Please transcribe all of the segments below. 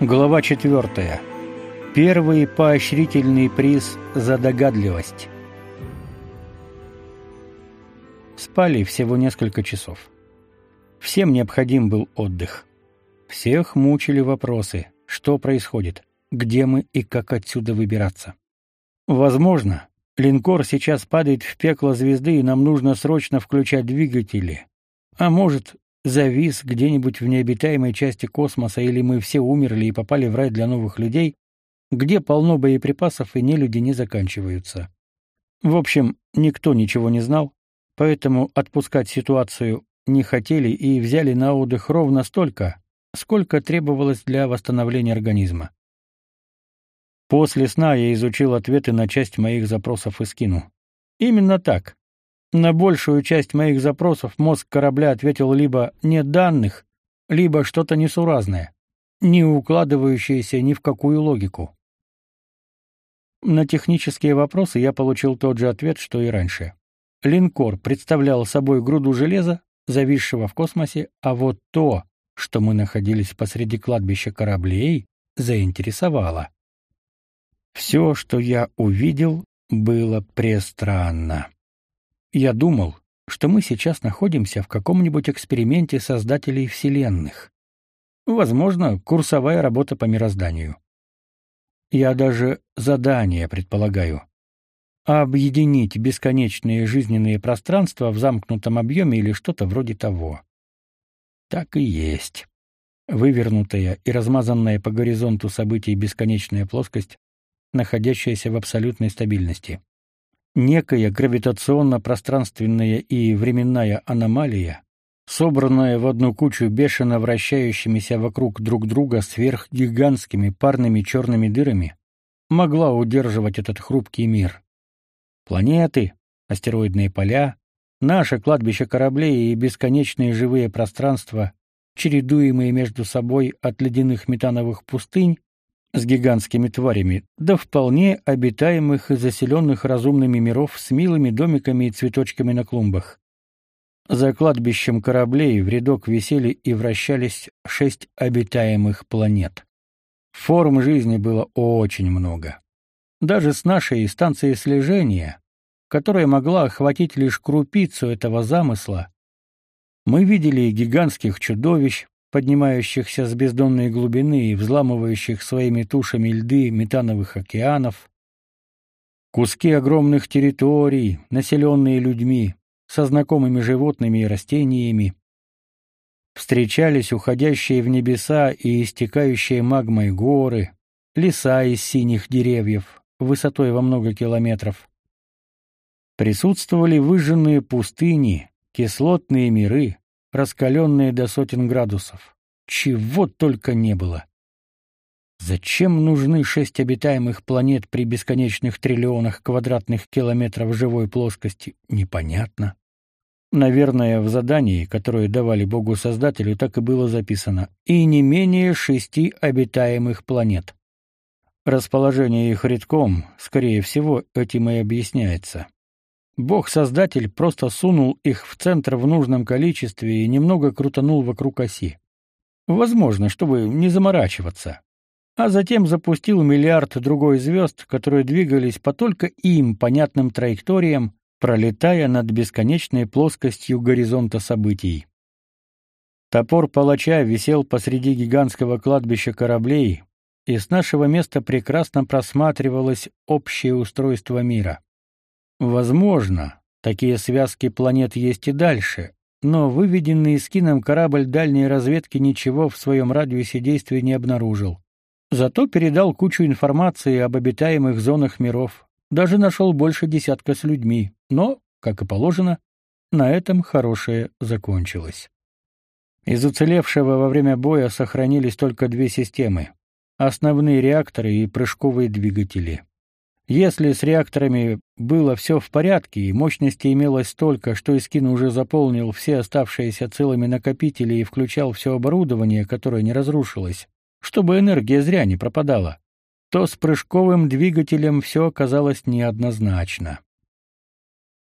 Глава 4. Первый поощрительный приз за догадливость. Спали всего несколько часов. Всем необходим был отдых. Всех мучили вопросы: что происходит, где мы и как отсюда выбираться. Возможно, линкор сейчас падает в пекло звезды, и нам нужно срочно включать двигатели. А может, завис где-нибудь в необитаемой части космоса или мы все умерли и попали в рай для новых людей, где полно боеприпасов и нелюди не заканчиваются. В общем, никто ничего не знал, поэтому отпускать ситуацию не хотели и взяли на отдых ровно столько, сколько требовалось для восстановления организма. После сна я изучил ответы на часть моих запросов и скину. Именно так. На большую часть моих запросов мозг корабля ответил либо «нет данных», либо что-то несуразное, не укладывающееся ни в какую логику. На технические вопросы я получил тот же ответ, что и раньше. Линкор представлял собой груду железа, зависшего в космосе, а вот то, что мы находились посреди кладбища кораблей, заинтересовало. Все, что я увидел, было престранно. Я думал, что мы сейчас находимся в каком-нибудь эксперименте создателей вселенных. Возможно, курсовая работа по мирозданию. Я даже задание предполагаю. Объединить бесконечные жизненные пространства в замкнутом объеме или что-то вроде того. Так и есть. Вывернутая и размазанная по горизонту событий бесконечная плоскость, находящаяся в абсолютной стабильности некая гравитационно-пространственная и временная аномалия, собранная в одну кучу бешено вращающимися вокруг друг друга сверхгигантскими парными черными дырами, могла удерживать этот хрупкий мир. Планеты, астероидные поля, наше кладбище кораблей и бесконечные живые пространства, чередуемые между собой от ледяных метановых пустынь с гигантскими тварями, до вполне обитаемых и заселенных разумными миров с милыми домиками и цветочками на клумбах. За кладбищем кораблей в рядок висели и вращались шесть обитаемых планет. Форм жизни было очень много. Даже с нашей станции слежения, которая могла охватить лишь крупицу этого замысла, мы видели гигантских чудовищ, поднимающихся с бездонной глубины и взламывающих своими тушами льды метановых океанов, куски огромных территорий, населенные людьми, со знакомыми животными и растениями, встречались уходящие в небеса и истекающие магмой горы, леса из синих деревьев, высотой во много километров. Присутствовали выжженные пустыни, кислотные миры, раскаленные до сотен градусов. Чего только не было. Зачем нужны шесть обитаемых планет при бесконечных триллионах квадратных километров живой плоскости, непонятно. Наверное, в задании, которое давали Богу-создателю, так и было записано: и не менее шести обитаемых планет. Расположение их редком, скорее всего, этим и объясняется. Бог-создатель просто сунул их в центр в нужном количестве и немного крутанул вокруг оси. Возможно, чтобы не заморачиваться. А затем запустил миллиард другой звезд, которые двигались по только им понятным траекториям, пролетая над бесконечной плоскостью горизонта событий. Топор палача висел посреди гигантского кладбища кораблей, и с нашего места прекрасно просматривалось общее устройство мира. Возможно, такие связки планет есть и дальше, но выведенный скином корабль дальней разведки ничего в своем радиусе действия не обнаружил. Зато передал кучу информации об обитаемых зонах миров, даже нашел больше десятка с людьми, но, как и положено, на этом хорошее закончилось. Из уцелевшего во время боя сохранились только две системы — основные реакторы и прыжковые двигатели. Если с реакторами было все в порядке и мощности имелось столько, что Искин уже заполнил все оставшиеся целыми накопители и включал все оборудование, которое не разрушилось, чтобы энергия зря не пропадала, то с прыжковым двигателем все оказалось неоднозначно.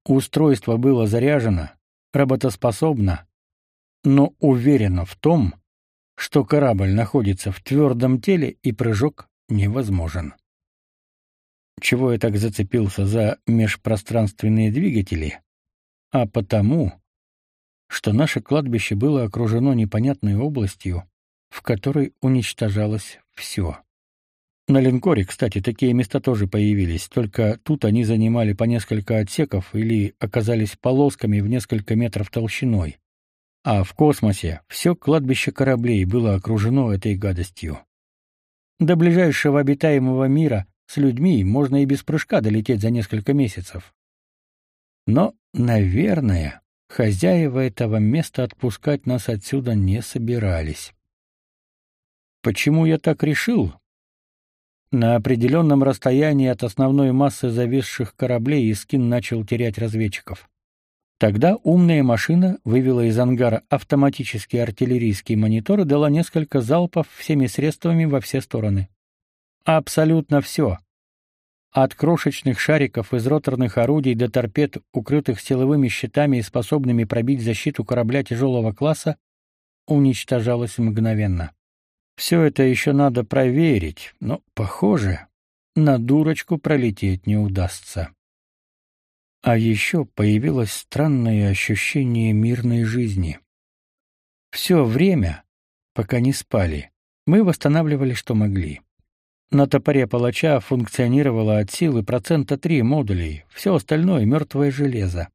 Устройство было заряжено, работоспособно, но уверено в том, что корабль находится в твердом теле и прыжок невозможен. Чего я так зацепился за межпространственные двигатели? А потому, что наше кладбище было окружено непонятной областью, в которой уничтожалось все. На линкоре, кстати, такие места тоже появились, только тут они занимали по несколько отсеков или оказались полосками в несколько метров толщиной. А в космосе все кладбище кораблей было окружено этой гадостью. До ближайшего обитаемого мира с людьми можно и без прыжка долететь за несколько месяцев. Но, наверное, хозяева этого места отпускать нас отсюда не собирались. Почему я так решил? На определенном расстоянии от основной массы зависших кораблей Искин начал терять разведчиков. Тогда умная машина вывела из ангара автоматический артиллерийский монитор и дала несколько залпов всеми средствами во все стороны. Абсолютно все. От крошечных шариков из роторных орудий до торпед, укрытых силовыми щитами и способными пробить защиту корабля тяжелого класса, уничтожалось мгновенно. Все это еще надо проверить, но, похоже, на дурочку пролететь не удастся. А еще появилось странное ощущение мирной жизни. Все время, пока не спали, мы восстанавливали, что могли. На топоре палача функционировало от силы процента три модулей, все остальное — мертвое железо.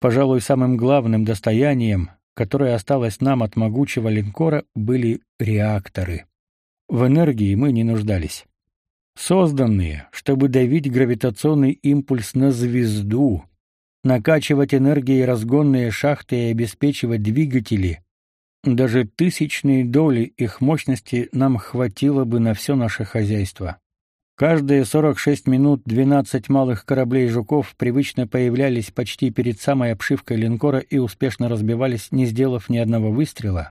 Пожалуй, самым главным достоянием которое осталось нам от могучего линкора, были реакторы. В энергии мы не нуждались. Созданные, чтобы давить гравитационный импульс на звезду, накачивать энергией разгонные шахты и обеспечивать двигатели, даже тысячные доли их мощности нам хватило бы на все наше хозяйство. Каждые 46 минут 12 малых кораблей «Жуков» привычно появлялись почти перед самой обшивкой линкора и успешно разбивались, не сделав ни одного выстрела,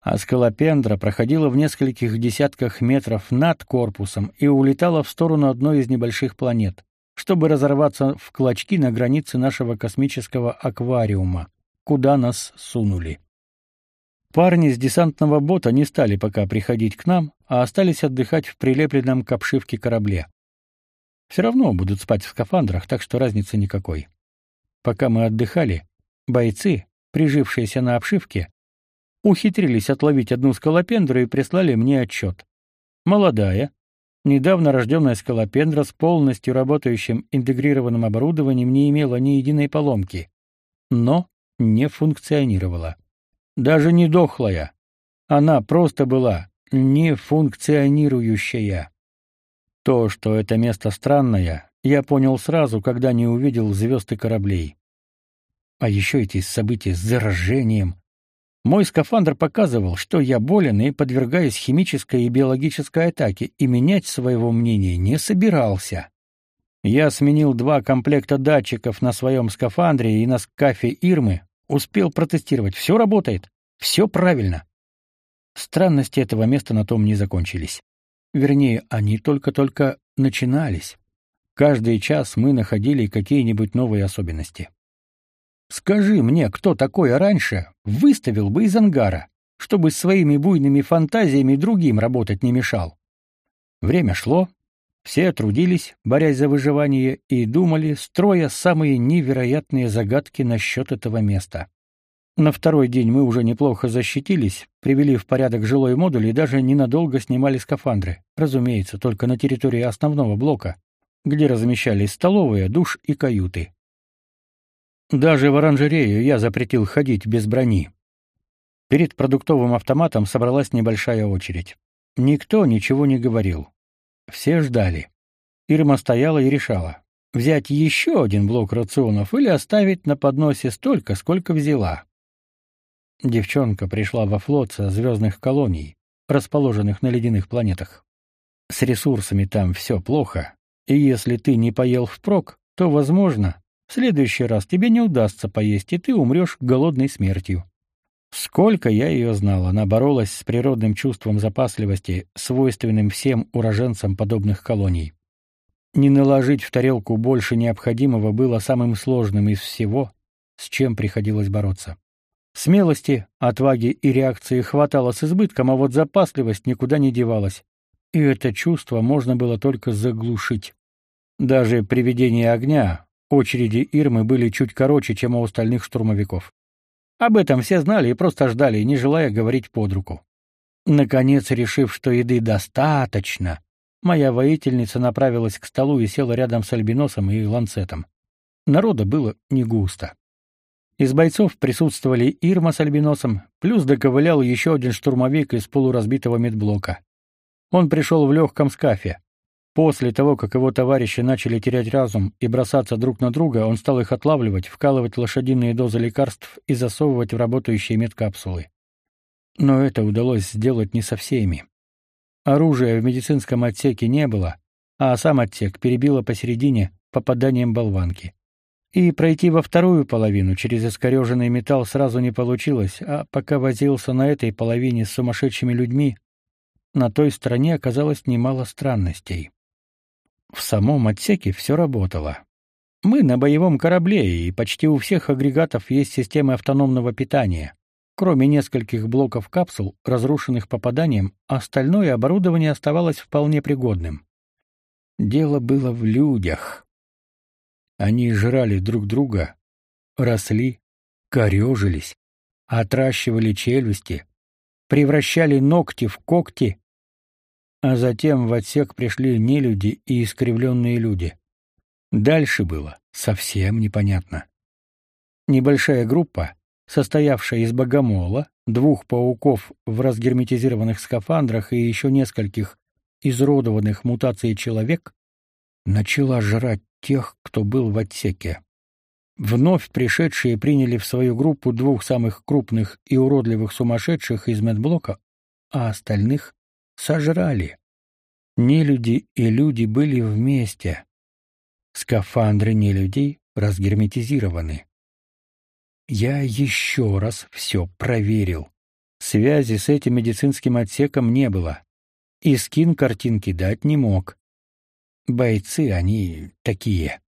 а скалопендра проходила в нескольких десятках метров над корпусом и улетала в сторону одной из небольших планет, чтобы разорваться в клочки на границе нашего космического аквариума, куда нас сунули. Парни с десантного бота не стали пока приходить к нам, а остались отдыхать в прилепленном к обшивке корабле. Все равно будут спать в скафандрах, так что разницы никакой. Пока мы отдыхали, бойцы, прижившиеся на обшивке, ухитрились отловить одну скалопендру и прислали мне отчет. Молодая, недавно рожденная скалопендра с полностью работающим интегрированным оборудованием не имела ни единой поломки, но не функционировала. Даже не дохлая. Она просто была нефункционирующая. То, что это место странное, я понял сразу, когда не увидел звезд и кораблей. А еще эти события с заражением. Мой скафандр показывал, что я болен и подвергаюсь химической и биологической атаке, и менять своего мнения не собирался. Я сменил два комплекта датчиков на своем скафандре и на скафе Ирмы, Успел протестировать. Все работает. Все правильно. Странности этого места на том не закончились. Вернее, они только-только начинались. Каждый час мы находили какие-нибудь новые особенности. Скажи мне, кто такой раньше выставил бы из ангара, чтобы своими буйными фантазиями другим работать не мешал? Время шло, все трудились, борясь за выживание, и думали, строя самые невероятные загадки насчет этого места. На второй день мы уже неплохо защитились, привели в порядок жилой модуль и даже ненадолго снимали скафандры, разумеется, только на территории основного блока, где размещались столовые, душ и каюты. Даже в оранжерею я запретил ходить без брони. Перед продуктовым автоматом собралась небольшая очередь. Никто ничего не говорил. Все ждали. Ирма стояла и решала, взять еще один блок рационов или оставить на подносе столько, сколько взяла. Девчонка пришла во флот со звездных колоний, расположенных на ледяных планетах. С ресурсами там все плохо, и если ты не поел впрок, то, возможно, в следующий раз тебе не удастся поесть, и ты умрешь голодной смертью. Сколько я ее знал, она боролась с природным чувством запасливости, свойственным всем уроженцам подобных колоний. Не наложить в тарелку больше необходимого было самым сложным из всего, с чем приходилось бороться. Смелости, отваги и реакции хватало с избытком, а вот запасливость никуда не девалась. И это чувство можно было только заглушить. Даже при ведении огня очереди Ирмы были чуть короче, чем у остальных штурмовиков. Об этом все знали и просто ждали, не желая говорить под руку. Наконец, решив, что еды достаточно, моя воительница направилась к столу и села рядом с альбиносом и ланцетом. Народа было не густо. Из бойцов присутствовали Ирма с альбиносом, плюс доковылял еще один штурмовик из полуразбитого медблока. Он пришел в легком скафе. После того, как его товарищи начали терять разум и бросаться друг на друга, он стал их отлавливать, вкалывать лошадиные дозы лекарств и засовывать в работающие медкапсулы. Но это удалось сделать не со всеми. Оружия в медицинском отсеке не было, а сам отсек перебило посередине попаданием болванки. И пройти во вторую половину через искореженный металл сразу не получилось, а пока возился на этой половине с сумасшедшими людьми, на той стороне оказалось немало странностей. В самом отсеке все работало. Мы на боевом корабле, и почти у всех агрегатов есть системы автономного питания. Кроме нескольких блоков капсул, разрушенных попаданием, остальное оборудование оставалось вполне пригодным. Дело было в людях. Они жрали друг друга, росли, корежились, отращивали челюсти, превращали ногти в когти, а затем в отсек пришли нелюди и искривленные люди. Дальше было совсем непонятно. Небольшая группа, состоявшая из богомола, двух пауков в разгерметизированных скафандрах и еще нескольких изродованных мутацией человек, начала жрать тех, кто был в отсеке. Вновь пришедшие приняли в свою группу двух самых крупных и уродливых сумасшедших из медблока, а остальных сожрали. Нелюди и люди были вместе. Скафандры нелюдей разгерметизированы. Я еще раз все проверил. Связи с этим медицинским отсеком не было. И скин картинки дать не мог. Бойцы они такие.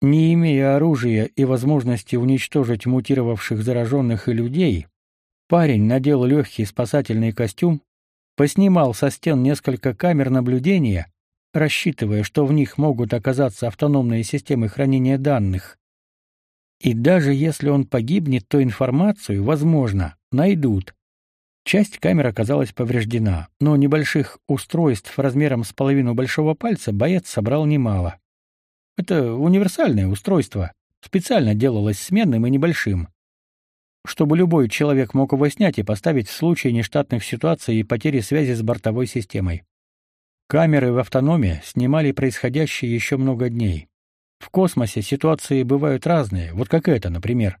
Не имея оружия и возможности уничтожить мутировавших зараженных и людей, парень надел легкий спасательный костюм, поснимал со стен несколько камер наблюдения, рассчитывая, что в них могут оказаться автономные системы хранения данных. И даже если он погибнет, то информацию, возможно, найдут. Часть камер оказалась повреждена, но небольших устройств размером с половину большого пальца боец собрал немало. Это универсальное устройство, специально делалось сменным и небольшим, чтобы любой человек мог его снять и поставить в случае нештатных ситуаций и потери связи с бортовой системой. Камеры в автономе снимали происходящее еще много дней. В космосе ситуации бывают разные, вот как это, например.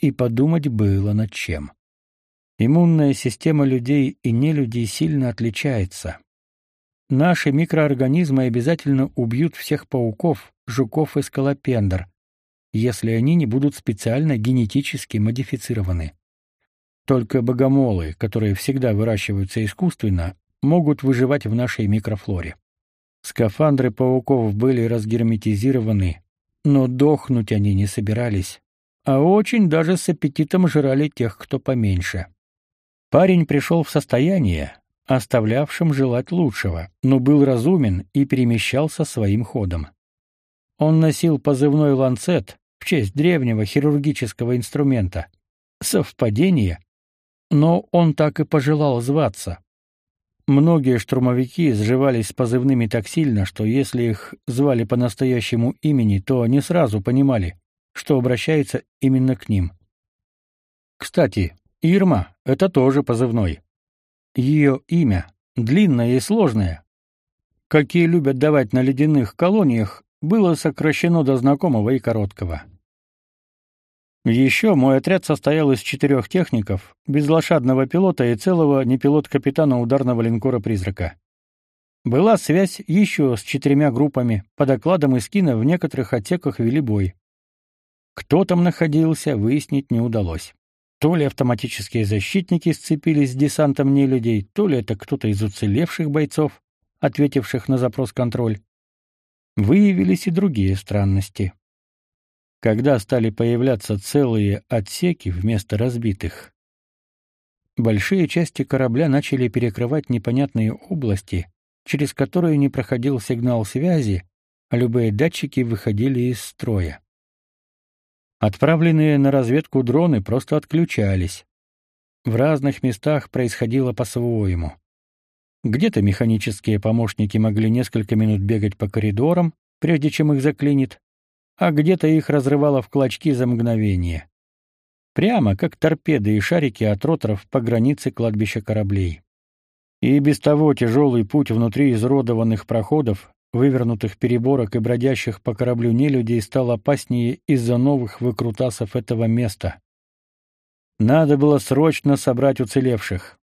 И подумать было над чем. Иммунная система людей и нелюдей сильно отличается. Наши микроорганизмы обязательно убьют всех пауков, жуков и скалопендр, если они не будут специально генетически модифицированы. Только богомолы, которые всегда выращиваются искусственно, могут выживать в нашей микрофлоре. Скафандры пауков были разгерметизированы, но дохнуть они не собирались, а очень даже с аппетитом жрали тех, кто поменьше. Парень пришел в состояние, оставлявшим желать лучшего, но был разумен и перемещался своим ходом. Он носил позывной ланцет в честь древнего хирургического инструмента. Совпадение, но он так и пожелал зваться. Многие штурмовики сживались с позывными так сильно, что если их звали по настоящему имени, то они сразу понимали, что обращаются именно к ним. Кстати, Ирма — это тоже позывной. Ее имя длинное и сложное. Какие любят давать на ледяных колониях, было сокращено до знакомого и короткого. Еще мой отряд состоял из четырех техников, безлошадного пилота и целого непилот-капитана ударного линкора «Призрака». Была связь еще с четырьмя группами, по докладам из кино в некоторых отсеках вели бой. Кто там находился, выяснить не удалось. То ли автоматические защитники сцепились с десантом нелюдей, то ли это кто-то из уцелевших бойцов, ответивших на запрос контроль. Выявились и другие странности. когда стали появляться целые отсеки вместо разбитых. Большие части корабля начали перекрывать непонятные области, через которые не проходил сигнал связи, а любые датчики выходили из строя. Отправленные на разведку дроны просто отключались. В разных местах происходило по-своему. Где-то механические помощники могли несколько минут бегать по коридорам, прежде чем их заклинит, а где-то их разрывало в клочки за мгновение. Прямо как торпеды и шарики от роторов по границе кладбища кораблей. И без того тяжелый путь внутри изродованных проходов, вывернутых переборок и бродящих по кораблю нелюдей стал опаснее из-за новых выкрутасов этого места. Надо было срочно собрать уцелевших.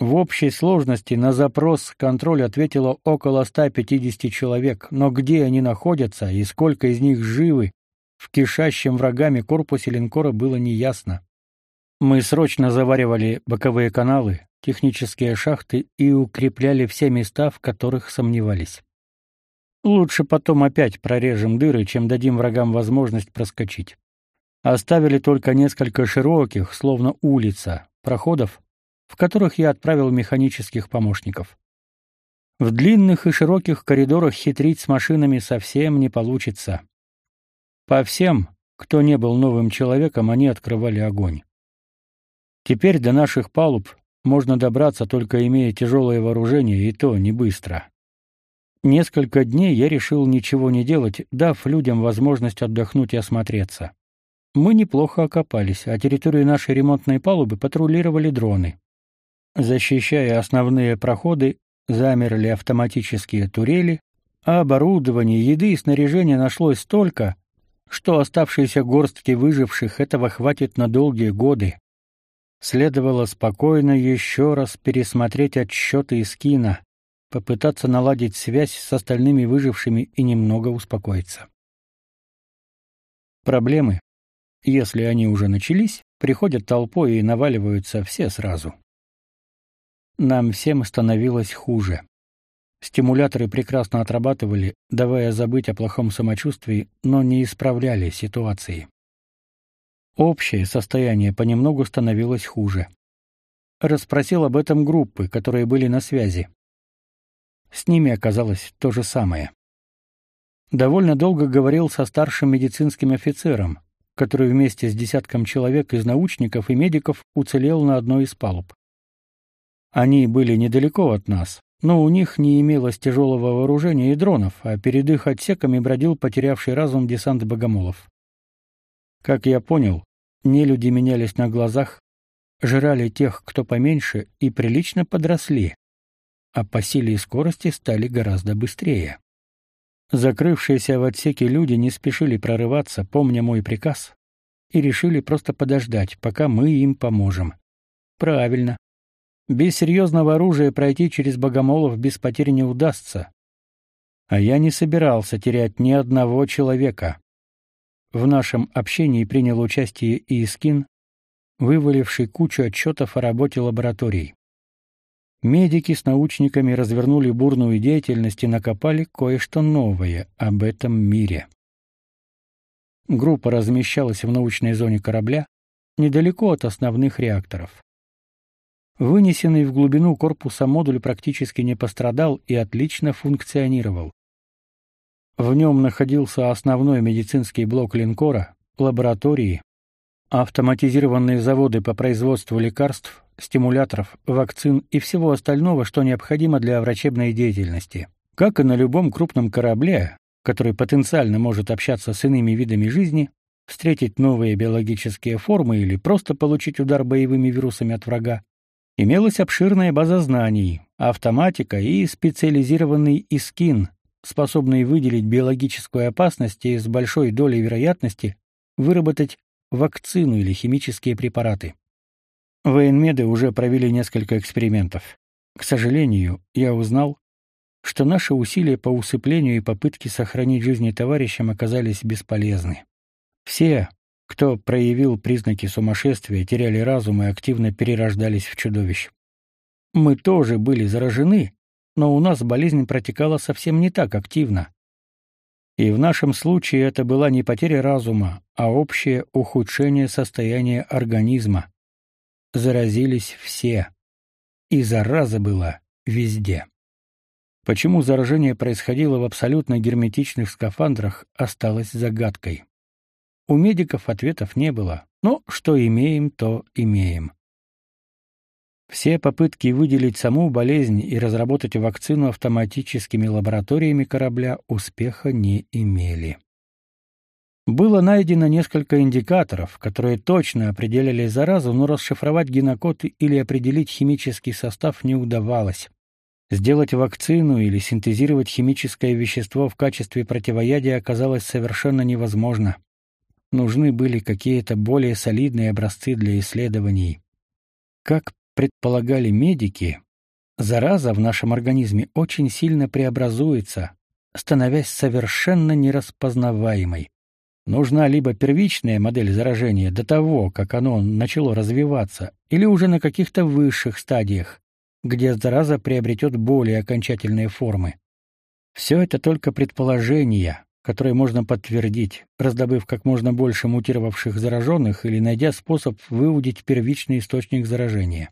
В общей сложности на запрос контроль ответило около 150 человек, но где они находятся и сколько из них живы, в кишащем врагами корпусе линкора было неясно. Мы срочно заваривали боковые каналы, технические шахты и укрепляли все места, в которых сомневались. Лучше потом опять прорежем дыры, чем дадим врагам возможность проскочить. Оставили только несколько широких, словно улица, проходов, в которых я отправил механических помощников. В длинных и широких коридорах хитрить с машинами совсем не получится. По всем, кто не был новым человеком, они открывали огонь. Теперь до наших палуб можно добраться только имея тяжелое вооружение, и то не быстро. Несколько дней я решил ничего не делать, дав людям возможность отдохнуть и осмотреться. Мы неплохо окопались, а территорию нашей ремонтной палубы патрулировали дроны. Защищая основные проходы, замерли автоматические турели, а оборудования, еды и снаряжения нашлось столько, что оставшиеся горстки выживших этого хватит на долгие годы. Следовало спокойно еще раз пересмотреть отчеты из кино, попытаться наладить связь с остальными выжившими и немного успокоиться. Проблемы, если они уже начались, приходят толпой и наваливаются все сразу. Нам всем становилось хуже. Стимуляторы прекрасно отрабатывали, давая забыть о плохом самочувствии, но не исправляли ситуации. Общее состояние понемногу становилось хуже. Расспросил об этом группы, которые были на связи. С ними оказалось то же самое. Довольно долго говорил со старшим медицинским офицером, который вместе с десятком человек из научников и медиков уцелел на одной из палуб. Они были недалеко от нас, но у них не имелось тяжелого вооружения и дронов, а перед их отсеками бродил потерявший разум десант богомолов. Как я понял, нелюди менялись на глазах, жрали тех, кто поменьше, и прилично подросли, а по силе и скорости стали гораздо быстрее. Закрывшиеся в отсеке люди не спешили прорываться, помня мой приказ, и решили просто подождать, пока мы им поможем. Правильно. Без серьезного оружия пройти через богомолов без потерь не удастся. А я не собирался терять ни одного человека. В нашем общении принял участие и Искин, вываливший кучу отчетов о работе лабораторий. Медики с научниками развернули бурную деятельность и накопали кое-что новое об этом мире. Группа размещалась в научной зоне корабля, недалеко от основных реакторов. Вынесенный в глубину корпуса модуль практически не пострадал и отлично функционировал. В нем находился основной медицинский блок линкора, лаборатории, автоматизированные заводы по производству лекарств, стимуляторов, вакцин и всего остального, что необходимо для врачебной деятельности. Как и на любом крупном корабле, который потенциально может общаться с иными видами жизни, встретить новые биологические формы или просто получить удар боевыми вирусами от врага, Имелась обширная база знаний, автоматика и специализированный искин, способный выделить биологическую опасность и с большой долей вероятности выработать вакцину или химические препараты. Военмеды уже провели несколько экспериментов. К сожалению, я узнал, что наши усилия по усыплению и попытки сохранить жизни товарищам оказались бесполезны. Все, кто проявил признаки сумасшествия, теряли разум и активно перерождались в чудовищ. Мы тоже были заражены, но у нас болезнь протекала совсем не так активно. И в нашем случае это была не потеря разума, а общее ухудшение состояния организма. Заразились все. И зараза была везде. Почему заражение происходило в абсолютно герметичных скафандрах, осталось загадкой. У медиков ответов не было, но что имеем, то имеем. Все попытки выделить саму болезнь и разработать вакцину автоматическими лабораториями корабля успеха не имели. Было найдено несколько индикаторов, которые точно определяли заразу, но расшифровать генокод или определить химический состав не удавалось. Сделать вакцину или синтезировать химическое вещество в качестве противоядия оказалось совершенно невозможно. Нужны были какие-то более солидные образцы для исследований. Как предполагали медики, зараза в нашем организме очень сильно преобразуется, становясь совершенно нераспознаваемой. Нужна либо первичная модель заражения до того, как оно начало развиваться, или уже на каких-то высших стадиях, где зараза приобретет более окончательные формы. Все это только предположения, которые можно подтвердить, раздобыв как можно больше мутировавших зараженных или найдя способ выудить первичный источник заражения.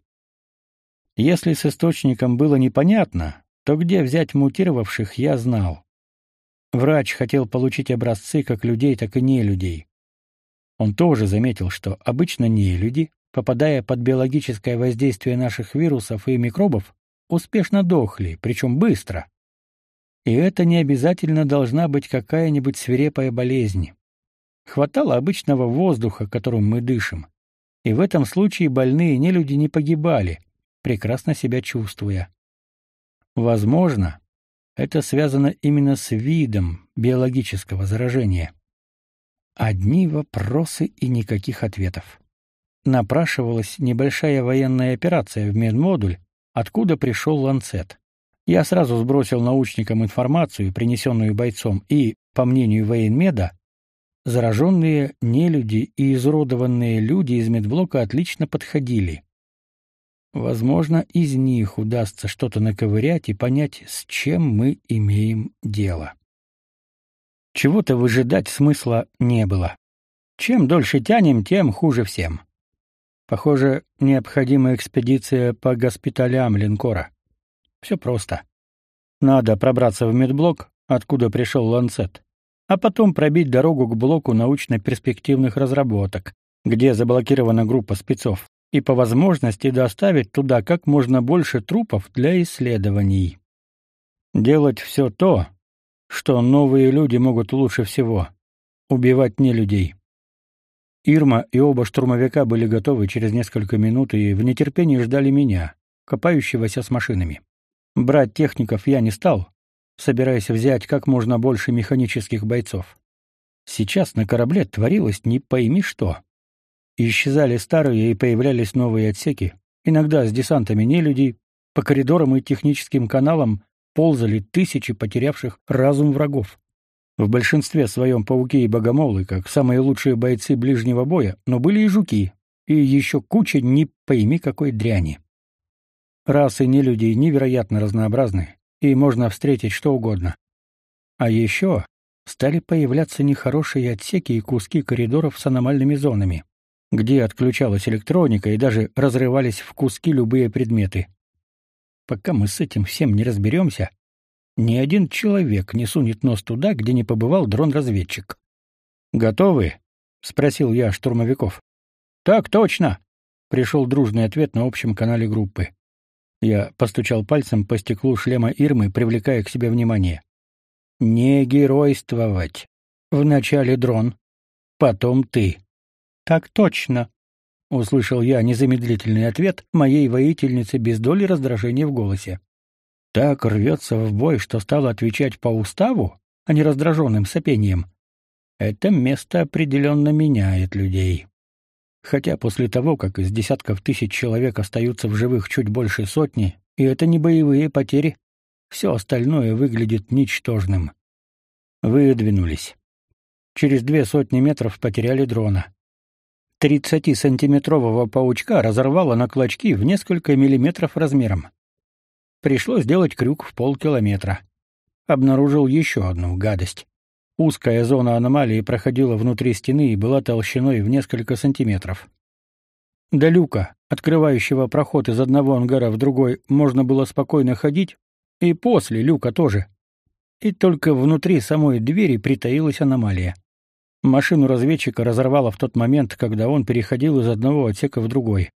Если с источником было непонятно, то где взять мутировавших, я знал. Врач хотел получить образцы как людей, так и не людей. Он тоже заметил, что обычно не люди, попадая под биологическое воздействие наших вирусов и микробов, успешно дохли, причем быстро. И это не обязательно должна быть какая-нибудь свирепая болезнь. Хватало обычного воздуха, которым мы дышим. И в этом случае больные нелюди не погибали, прекрасно себя чувствуя. Возможно, это связано именно с видом биологического заражения. Одни вопросы и никаких ответов. Напрашивалась небольшая военная операция в медмодуль, откуда пришел ланцет. Я сразу сбросил научникам информацию, принесенную бойцом, и, по мнению военмеда, зараженные нелюди и изуродованные люди из медблока отлично подходили. Возможно, из них удастся что-то наковырять и понять, с чем мы имеем дело. Чего-то выжидать смысла не было. Чем дольше тянем, тем хуже всем. Похоже, необходима экспедиция по госпиталям линкора. Все просто. Надо пробраться в медблок, откуда пришел Ланцет, а потом пробить дорогу к блоку научно-перспективных разработок, где заблокирована группа спецов и по возможности доставить туда как можно больше трупов для исследований. Делать все то, что новые люди могут лучше всего убивать не людей. Ирма и оба штурмовика были готовы через несколько минут и в нетерпении ждали меня, копающегося с машинами. Брать техников я не стал, собираясь взять как можно больше механических бойцов. Сейчас на корабле творилось не пойми что. Исчезали старые и появлялись новые отсеки. Иногда с десантами нелюдей по коридорам и техническим каналам ползали тысячи потерявших разум врагов. В большинстве своем пауки и богомолы, как самые лучшие бойцы ближнего боя, но были и жуки, и еще куча не пойми какой дряни. Расы нелюдей невероятно разнообразны, и можно встретить что угодно. А еще стали появляться нехорошие отсеки и куски коридоров с аномальными зонами где отключалась электроника и даже разрывались в куски любые предметы. Пока мы с этим всем не разберемся, ни один человек не сунет нос туда, где не побывал дрон-разведчик. «Готовы?» — спросил я штурмовиков. «Так точно!» — пришел дружный ответ на общем канале группы. Я постучал пальцем по стеклу шлема Ирмы, привлекая к себе внимание. «Не геройствовать. Вначале дрон, потом ты». Так точно, услышал я незамедлительный ответ моей воительницы без доли раздражения в голосе. Так рвется в бой, что стала отвечать по уставу, а не раздраженным сопением. Это место определенно меняет людей. Хотя после того, как из десятков тысяч человек остаются в живых чуть больше сотни, и это не боевые потери, все остальное выглядит ничтожным. Выдвинулись. Через две сотни метров потеряли дрона. Тридцатисантиметрового паучка разорвало на клочки в несколько миллиметров размером. Пришлось сделать крюк в полкилометра. Обнаружил еще одну гадость. Узкая зона аномалии проходила внутри стены и была толщиной в несколько сантиметров. До люка, открывающего проход из одного ангара в другой, можно было спокойно ходить, и после люка тоже. И только внутри самой двери притаилась аномалия. Машину разведчика разорвало в тот момент, когда он переходил из одного отсека в другой.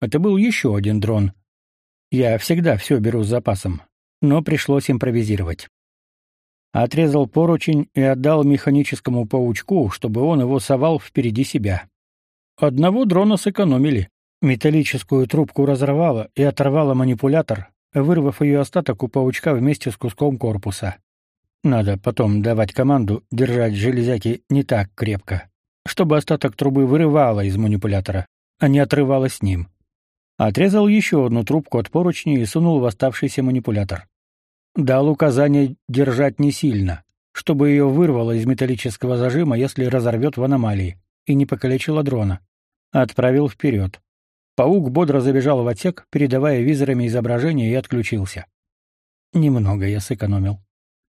Это был еще один дрон. Я всегда все беру с запасом, но пришлось импровизировать отрезал поручень и отдал механическому паучку, чтобы он его совал впереди себя. Одного дрона сэкономили. Металлическую трубку разорвало и оторвало манипулятор, вырвав ее остаток у паучка вместе с куском корпуса. Надо потом давать команду держать железяки не так крепко, чтобы остаток трубы вырывало из манипулятора, а не отрывало с ним. Отрезал еще одну трубку от поручня и сунул в оставшийся манипулятор. Дал указание держать не сильно, чтобы ее вырвало из металлического зажима, если разорвет в аномалии, и не покалечило дрона. Отправил вперед. Паук бодро забежал в отсек, передавая визорами изображение, и отключился. Немного я сэкономил.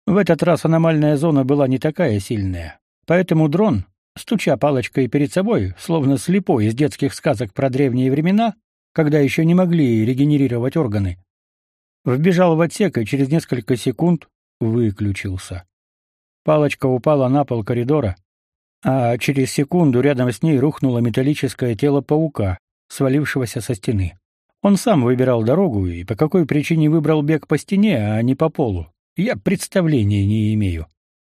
В этот раз аномальная зона была не такая сильная, поэтому дрон, стуча палочкой перед собой, словно слепой из детских сказок про древние времена, когда еще не могли регенерировать органы, Вбежал в отсек и через несколько секунд выключился. Палочка упала на пол коридора, а через секунду рядом с ней рухнуло металлическое тело паука, свалившегося со стены. Он сам выбирал дорогу и по какой причине выбрал бег по стене, а не по полу, я представления не имею.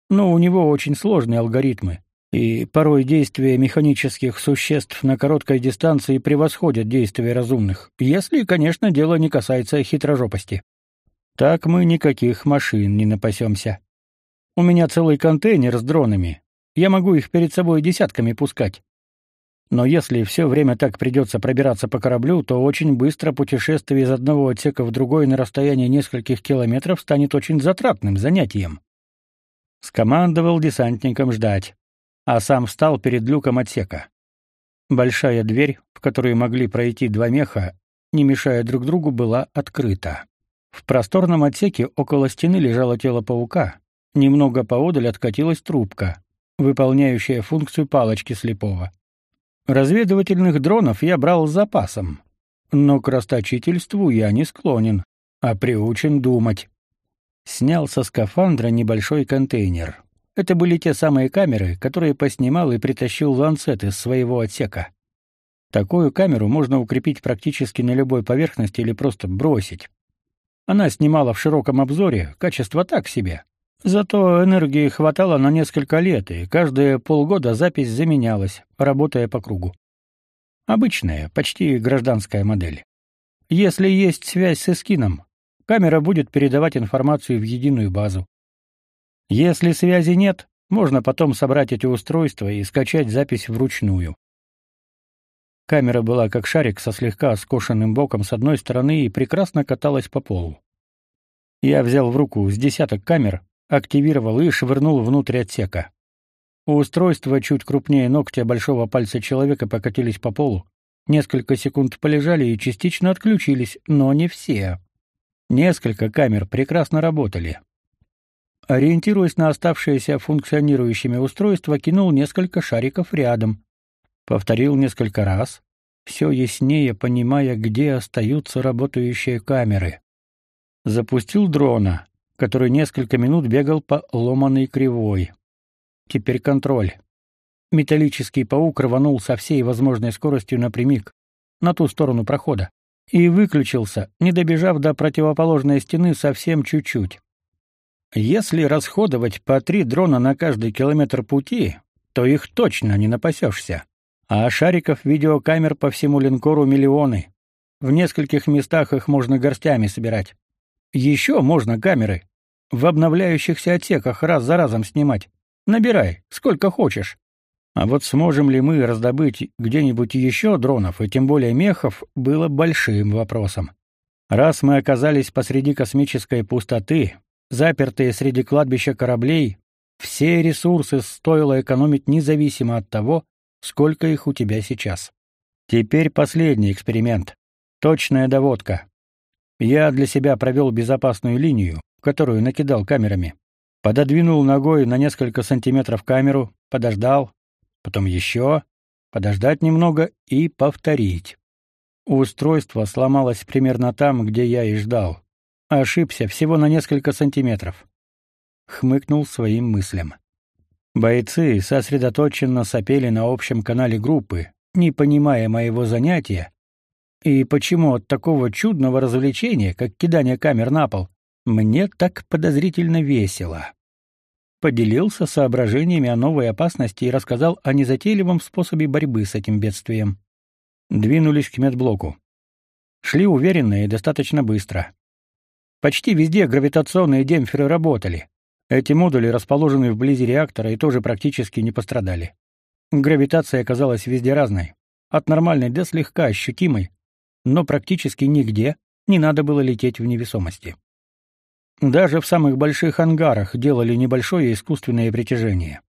Но у него очень сложные алгоритмы, и порой действия механических существ на короткой дистанции превосходят действия разумных, если, конечно, дело не касается хитрожопости. Так мы никаких машин не напасемся. У меня целый контейнер с дронами. Я могу их перед собой десятками пускать. Но если все время так придется пробираться по кораблю, то очень быстро путешествие из одного отсека в другой на расстоянии нескольких километров станет очень затратным занятием. Скомандовал десантникам ждать а сам встал перед люком отсека. Большая дверь, в которую могли пройти два меха, не мешая друг другу, была открыта. В просторном отсеке около стены лежало тело паука. Немного поодаль откатилась трубка, выполняющая функцию палочки слепого. Разведывательных дронов я брал с запасом, но к расточительству я не склонен, а приучен думать. Снял со скафандра небольшой контейнер. Это были те самые камеры, которые поснимал и притащил Ланцет из своего отсека. Такую камеру можно укрепить практически на любой поверхности или просто бросить. Она снимала в широком обзоре, качество так себе. Зато энергии хватало на несколько лет, и каждые полгода запись заменялась, работая по кругу. Обычная, почти гражданская модель. Если есть связь с эскином, камера будет передавать информацию в единую базу. Если связи нет, можно потом собрать эти устройства и скачать запись вручную. Камера была как шарик со слегка скошенным боком с одной стороны и прекрасно каталась по полу. Я взял в руку с десяток камер, активировал и швырнул внутрь отсека. Устройства чуть крупнее ногтя большого пальца человека покатились по полу, несколько секунд полежали и частично отключились, но не все. Несколько камер прекрасно работали. Ориентируясь на оставшиеся функционирующими устройства, кинул несколько шариков рядом. Повторил несколько раз, все яснее понимая, где остаются работающие камеры. Запустил дрона, который несколько минут бегал по ломаной кривой. Теперь контроль. Металлический паук рванул со всей возможной скоростью напрямик, на ту сторону прохода, и выключился, не добежав до противоположной стены совсем чуть-чуть. Если расходовать по три дрона на каждый километр пути, то их точно не напасешься. А шариков видеокамер по всему линкору миллионы. В нескольких местах их можно горстями собирать. Еще можно камеры в обновляющихся отсеках раз за разом снимать. Набирай, сколько хочешь. А вот сможем ли мы раздобыть где-нибудь еще дронов, и тем более мехов, было большим вопросом. Раз мы оказались посреди космической пустоты, запертые среди кладбища кораблей, все ресурсы стоило экономить независимо от того, сколько их у тебя сейчас. Теперь последний эксперимент. Точная доводка. Я для себя провел безопасную линию, которую накидал камерами. Пододвинул ногой на несколько сантиметров камеру, подождал, потом еще, подождать немного и повторить. Устройство сломалось примерно там, где я и ждал. Ошибся всего на несколько сантиметров. Хмыкнул своим мыслям. Бойцы сосредоточенно сопели на общем канале группы, не понимая моего занятия, и почему от такого чудного развлечения, как кидание камер на пол, мне так подозрительно весело. Поделился соображениями о новой опасности и рассказал о незатейливом способе борьбы с этим бедствием. Двинулись к медблоку. Шли уверенно и достаточно быстро. Почти везде гравитационные демпферы работали. Эти модули расположены вблизи реактора и тоже практически не пострадали. Гравитация оказалась везде разной, от нормальной до слегка ощутимой, но практически нигде не надо было лететь в невесомости. Даже в самых больших ангарах делали небольшое искусственное притяжение.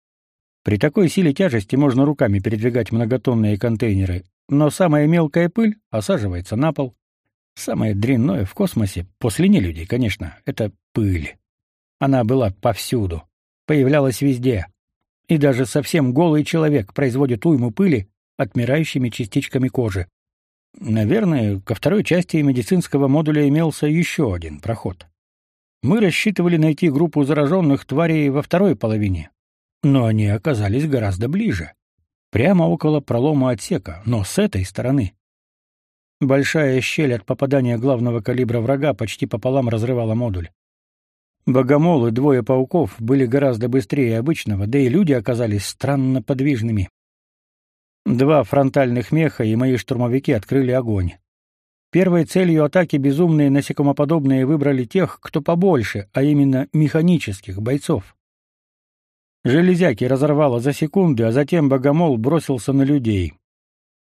При такой силе тяжести можно руками передвигать многотонные контейнеры, но самая мелкая пыль осаживается на пол. Самое дрянное в космосе, после нелюдей, конечно, это пыль. Она была повсюду, появлялась везде. И даже совсем голый человек производит уйму пыли отмирающими частичками кожи. Наверное, ко второй части медицинского модуля имелся еще один проход. Мы рассчитывали найти группу зараженных тварей во второй половине, но они оказались гораздо ближе, прямо около пролома отсека, но с этой стороны. Большая щель от попадания главного калибра врага почти пополам разрывала модуль. Богомол и двое пауков были гораздо быстрее обычного, да и люди оказались странно подвижными. Два фронтальных меха и мои штурмовики открыли огонь. Первой целью атаки безумные насекомоподобные выбрали тех, кто побольше, а именно механических бойцов. Железяки разорвало за секунды, а затем богомол бросился на людей.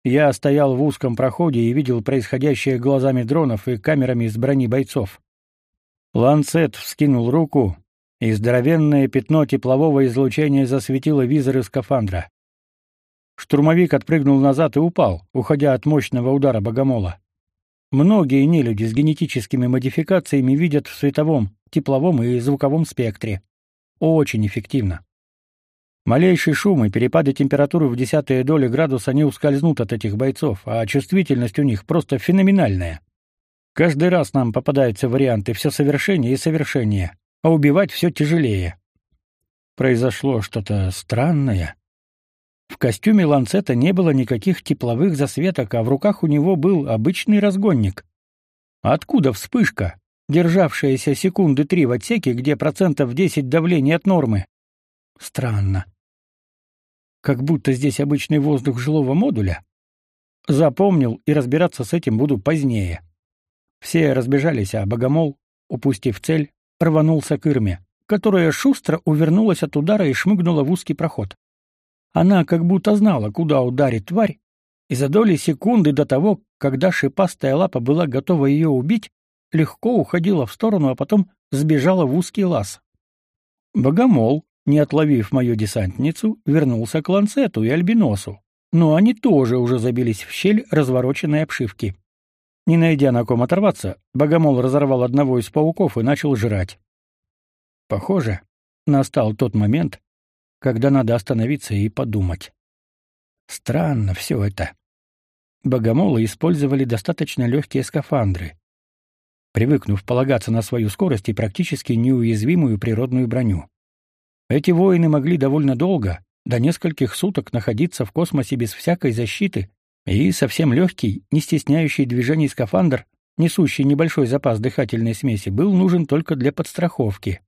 Я стоял в узком проходе и видел происходящее глазами дронов и камерами с брони бойцов. Ланцет вскинул руку, и здоровенное пятно теплового излучения засветило визоры скафандра. Штурмовик отпрыгнул назад и упал, уходя от мощного удара богомола. Многие нелюди с генетическими модификациями видят в световом, тепловом и звуковом спектре. Очень эффективно. Малейший шум и перепады температуры в десятые доли градуса не ускользнут от этих бойцов, а чувствительность у них просто феноменальная. Каждый раз нам попадаются варианты все совершеннее и совершеннее, а убивать все тяжелее. Произошло что-то странное. В костюме ланцета не было никаких тепловых засветок, а в руках у него был обычный разгонник. Откуда вспышка, державшаяся секунды три в отсеке, где процентов десять давления от нормы? Странно. Как будто здесь обычный воздух жилого модуля. Запомнил и разбираться с этим буду позднее. Все разбежались, а Богомол, упустив цель, рванулся к Ирме, которая шустро увернулась от удара и шмыгнула в узкий проход. Она как будто знала, куда ударит тварь, и за доли секунды до того, когда шипастая лапа была готова ее убить, легко уходила в сторону, а потом сбежала в узкий лаз. Богомол, не отловив мою десантницу, вернулся к ланцету и альбиносу, но они тоже уже забились в щель развороченной обшивки. Не найдя на ком оторваться, богомол разорвал одного из пауков и начал жрать. Похоже, настал тот момент, когда надо остановиться и подумать. Странно все это. Богомолы использовали достаточно легкие скафандры, привыкнув полагаться на свою скорость и практически неуязвимую природную броню. Эти воины могли довольно долго, до нескольких суток находиться в космосе без всякой защиты и совсем легкий, не стесняющий движений скафандр, несущий небольшой запас дыхательной смеси, был нужен только для подстраховки.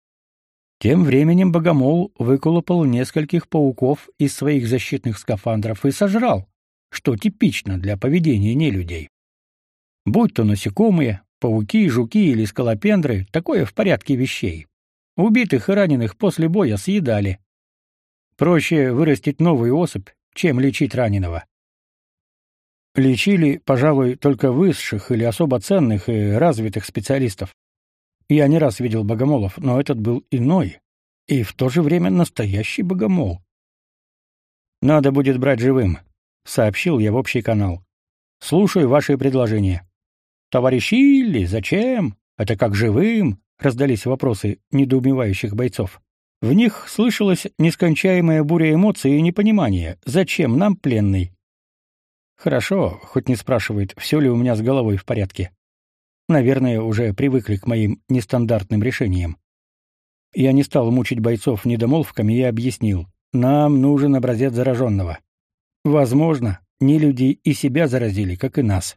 Тем временем Богомол выколупал нескольких пауков из своих защитных скафандров и сожрал, что типично для поведения нелюдей. Будь то насекомые, пауки, жуки или скалопендры, такое в порядке вещей. Убитых и раненых после боя съедали. Проще вырастить новую особь, чем лечить раненого. Лечили, пожалуй, только высших или особо ценных и развитых специалистов. Я не раз видел богомолов, но этот был иной и в то же время настоящий богомол. Надо будет брать живым, сообщил я в общий канал. Слушаю ваши предложения. Товарищ Илли, зачем? Это как живым? раздались вопросы недоумевающих бойцов. В них слышалась нескончаемая буря эмоций и непонимания, зачем нам пленный. Хорошо, хоть не спрашивает, все ли у меня с головой в порядке. Наверное, уже привыкли к моим нестандартным решениям. Я не стал мучить бойцов недомолвками и объяснил. Нам нужен образец зараженного. Возможно, не люди и себя заразили, как и нас.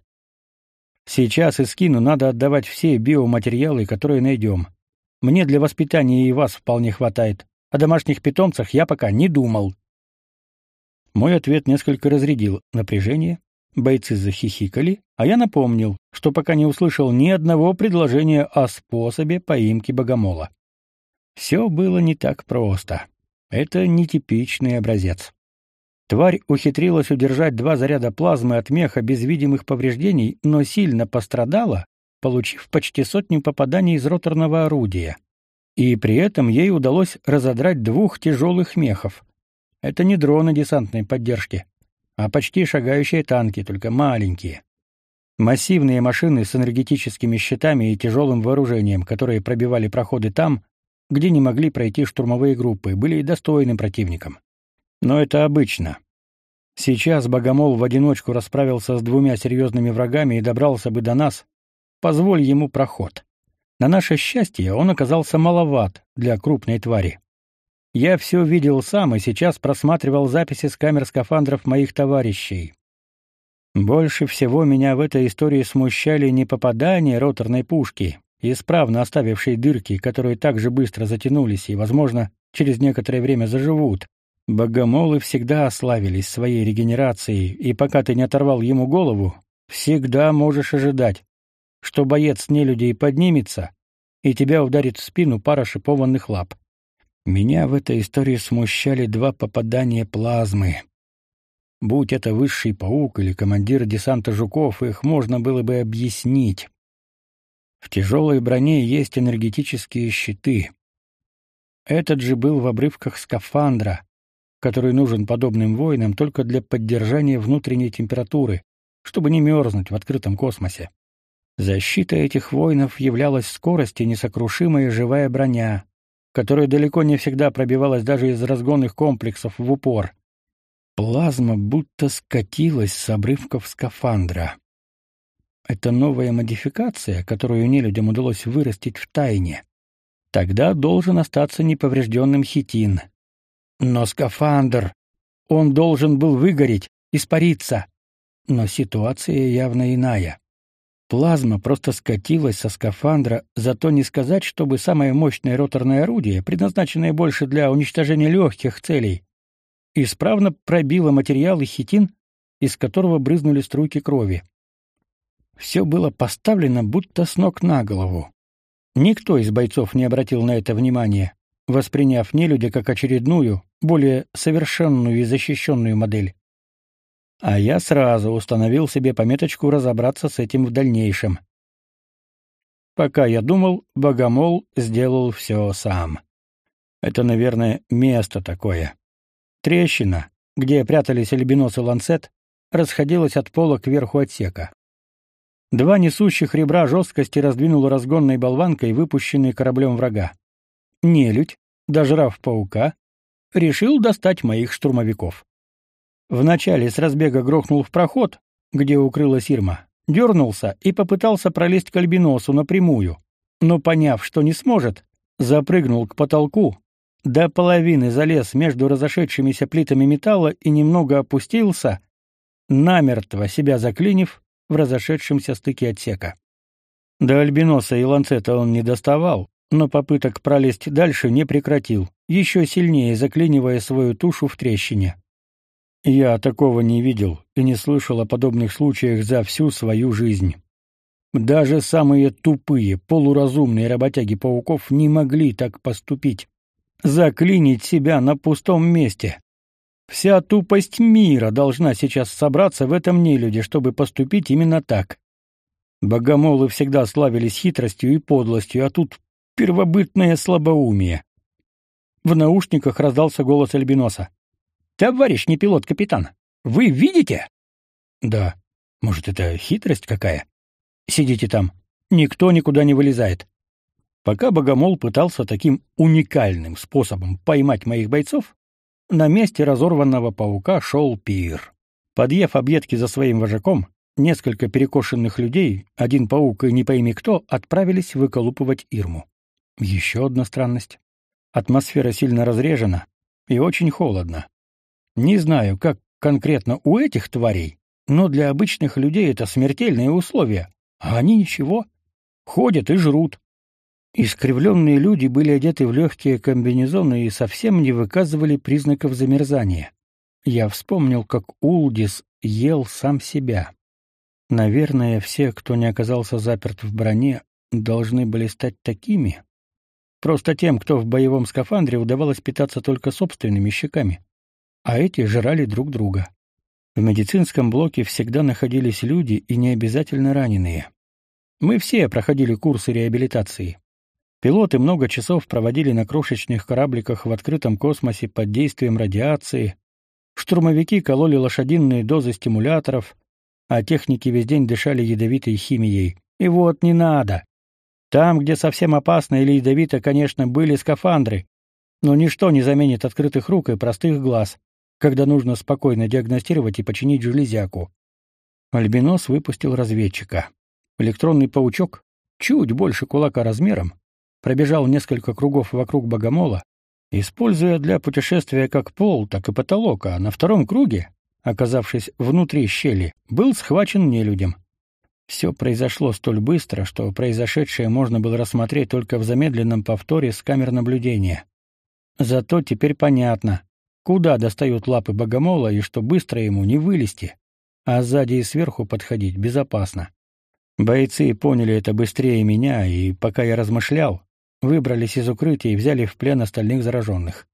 Сейчас Искину надо отдавать все биоматериалы, которые найдем. Мне для воспитания и вас вполне хватает. О домашних питомцах я пока не думал. Мой ответ несколько разрядил напряжение. Бойцы захихикали, а я напомнил, что пока не услышал ни одного предложения о способе поимки богомола. Все было не так просто. Это нетипичный образец. Тварь ухитрилась удержать два заряда плазмы от меха без видимых повреждений, но сильно пострадала, получив почти сотню попаданий из роторного орудия. И при этом ей удалось разодрать двух тяжелых мехов. Это не дроны десантной поддержки, а почти шагающие танки, только маленькие. Массивные машины с энергетическими щитами и тяжелым вооружением, которые пробивали проходы там, где не могли пройти штурмовые группы, были достойным противником. Но это обычно. Сейчас Богомол в одиночку расправился с двумя серьезными врагами и добрался бы до нас, позволь ему проход. На наше счастье он оказался маловат для крупной твари. Я все видел сам и сейчас просматривал записи с камер скафандров моих товарищей. Больше всего меня в этой истории смущали не попадания роторной пушки, исправно оставившей дырки, которые так же быстро затянулись и, возможно, через некоторое время заживут, Богомолы всегда славились своей регенерацией, и пока ты не оторвал ему голову, всегда можешь ожидать, что боец нелюдей поднимется, и тебя ударит в спину пара шипованных лап. Меня в этой истории смущали два попадания плазмы. Будь это высший паук или командир десанта жуков, их можно было бы объяснить. В тяжелой броне есть энергетические щиты. Этот же был в обрывках скафандра, который нужен подобным воинам только для поддержания внутренней температуры, чтобы не мерзнуть в открытом космосе. Защитой этих воинов являлась скорость и несокрушимая живая броня, которая далеко не всегда пробивалась даже из разгонных комплексов в упор. Плазма будто скатилась с обрывков скафандра. Это новая модификация, которую нелюдям удалось вырастить в тайне. Тогда должен остаться неповрежденным хитин — но скафандр, он должен был выгореть, испариться. Но ситуация явно иная. Плазма просто скатилась со скафандра, зато не сказать, чтобы самое мощное роторное орудие, предназначенное больше для уничтожения легких целей, исправно пробило материал и хитин, из которого брызнули струйки крови. Все было поставлено будто с ног на голову. Никто из бойцов не обратил на это внимания восприняв нелюдя как очередную, более совершенную и защищенную модель. А я сразу установил себе пометочку разобраться с этим в дальнейшем. Пока я думал, Богомол сделал все сам. Это, наверное, место такое. Трещина, где прятались альбинос и ланцет, расходилась от пола к верху отсека. Два несущих ребра жесткости раздвинуло разгонной болванкой, выпущенной кораблем врага нелюдь, дожрав паука, решил достать моих штурмовиков. Вначале с разбега грохнул в проход, где укрылась Ирма, дернулся и попытался пролезть к альбиносу напрямую, но, поняв, что не сможет, запрыгнул к потолку, до половины залез между разошедшимися плитами металла и немного опустился, намертво себя заклинив в разошедшемся стыке отсека. До альбиноса и ланцета он не доставал, но попыток пролезть дальше не прекратил, еще сильнее заклинивая свою тушу в трещине. Я такого не видел и не слышал о подобных случаях за всю свою жизнь. Даже самые тупые, полуразумные работяги пауков не могли так поступить. Заклинить себя на пустом месте. Вся тупость мира должна сейчас собраться в этом нелюде, чтобы поступить именно так. Богомолы всегда славились хитростью и подлостью, а тут первобытное слабоумие. В наушниках раздался голос Альбиноса. «Товарищ не пилот, капитан, вы видите?» «Да. Может, это хитрость какая? Сидите там. Никто никуда не вылезает. Пока Богомол пытался таким уникальным способом поймать моих бойцов, на месте разорванного паука шел пир. Подъев объедки за своим вожаком, несколько перекошенных людей, один паук и не пойми кто, отправились выколупывать Ирму. Еще одна странность. Атмосфера сильно разрежена и очень холодно. Не знаю, как конкретно у этих тварей, но для обычных людей это смертельные условия, а они ничего. Ходят и жрут. Искривленные люди были одеты в легкие комбинезоны и совсем не выказывали признаков замерзания. Я вспомнил, как Улдис ел сам себя. Наверное, все, кто не оказался заперт в броне, должны были стать такими. Просто тем, кто в боевом скафандре удавалось питаться только собственными щеками, а эти жрали друг друга. В медицинском блоке всегда находились люди и не обязательно раненые. Мы все проходили курсы реабилитации. Пилоты много часов проводили на крошечных корабликах в открытом космосе под действием радиации. Штурмовики кололи лошадиные дозы стимуляторов, а техники весь день дышали ядовитой химией. И вот не надо. Там, где совсем опасно или ядовито, конечно, были скафандры, но ничто не заменит открытых рук и простых глаз, когда нужно спокойно диагностировать и починить железяку. Альбинос выпустил разведчика. Электронный паучок, чуть больше кулака размером, пробежал несколько кругов вокруг богомола, используя для путешествия как пол, так и потолок, а на втором круге, оказавшись внутри щели, был схвачен нелюдем. Все произошло столь быстро, что произошедшее можно было рассмотреть только в замедленном повторе с камер наблюдения. Зато теперь понятно, куда достают лапы богомола и что быстро ему не вылезти, а сзади и сверху подходить безопасно. Бойцы поняли это быстрее меня, и пока я размышлял, выбрались из укрытия и взяли в плен остальных зараженных.